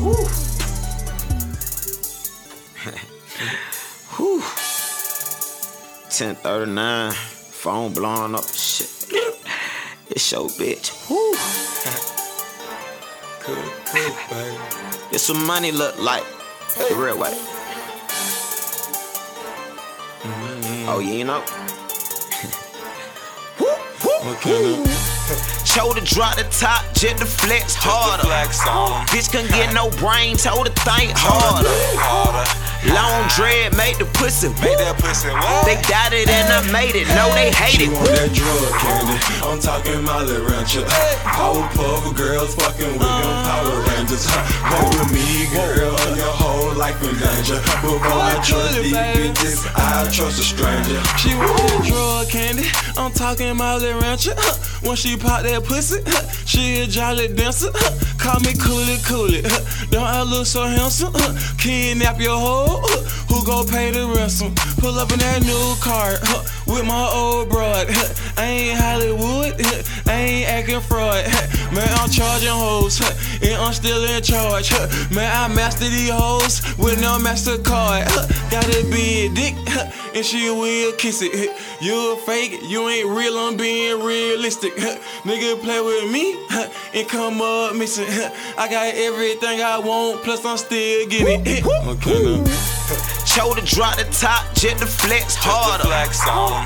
Whew. 1039, phone blowing up. Shit. It's your bitch. Whew. Cook, cook, baby. It's what money look like. The real way. Mm-hmm. Oh, you know? What kind of Told to drop the top, jet the flex harder. flex? Bitch couldn't get no brain, told to think harder. Harder. Long dread made the pussy. Make that pussy what? They doubted and I made it. No, they hate She it. want that drug candy. I'm talking Molly Rancher. Powerpuff girls fucking with them uh. Power Rangers. Play with me, girl. Your whole life in danger. Before oh, I trust these bitches, I trust a stranger. She want that drug candy. I'm talking Molly Rancher. When she pop that pussy, she a jolly dancer. Call me Coolie Coolie. Don't I look so handsome? Kidnap your hoe. Who gon' pay the ransom? Pull up in that new car with my old broad. I ain't Hollywood. I ain't acting fraud. Man, I'm charging hoes. And I'm still in charge. Man, I master these hoes with no MasterCard. Gotta be a dick. And she will kiss it. You a fake, you ain't real, I'm being realistic. Nigga play with me and come up missing. I got everything I want, plus I'm still getting it. Kind of Told to drop the top, jet the flex harder.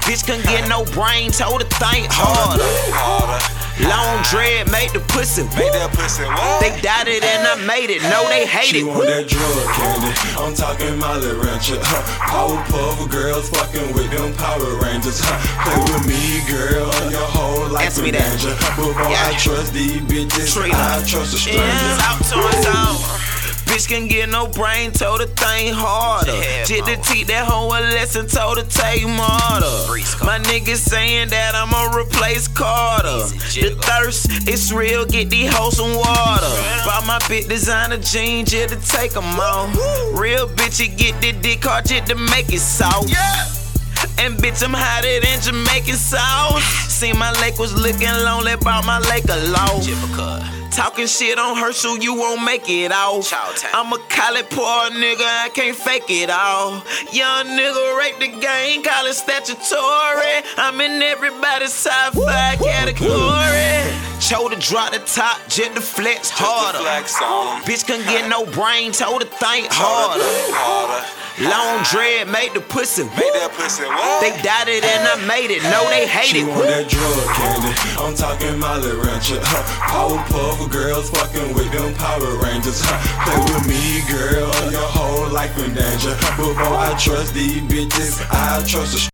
Bitch couldn't get no brain, told to think harder. Harder. Long dread made the pussy. Make that pussy what? They doubted and I made it. No, they hate She it. want that drug candy. I'm talking Molly Rancher. Powerpuff girls fucking with them Power Rangers. Play with me, girl. Your whole life Answer me in that. danger. Before Yeah. I trust these bitches. I trust a stranger. Yeah, out to my zone. Bitch can get no brain, told her thing harder. Did the teach that hoe a lesson, told her take martyr. My niggas saying that I'ma replace Carter. The thirst, it's real, get these hoes some water. Buy my bit designer jeans, just to take 'em off. Real bitch, you get the dick hard just to make it soft. And bitch, I'm hotter than Jamaican sauce. See my lake was looking lonely, bought my lake alone. Talking shit on her so you won't make it off. I'm a college poor nigga, I can't fake it all. Young nigga rate the game, call it statutory. I'm in everybody's top five category. Told to drop the top, jet the flex harder. flex? Bitch couldn't get no brain, told to think harder. Harder. Long dread made the pussy. Make that pussy what? They doubted and I made it. No, they hate She it. want that drug candy. I'm talking Molly Rancher. Powerpuff girls fucking with them Power Rangers. Play with me, girl. Your whole life in danger. Before I trust these bitches, I trust a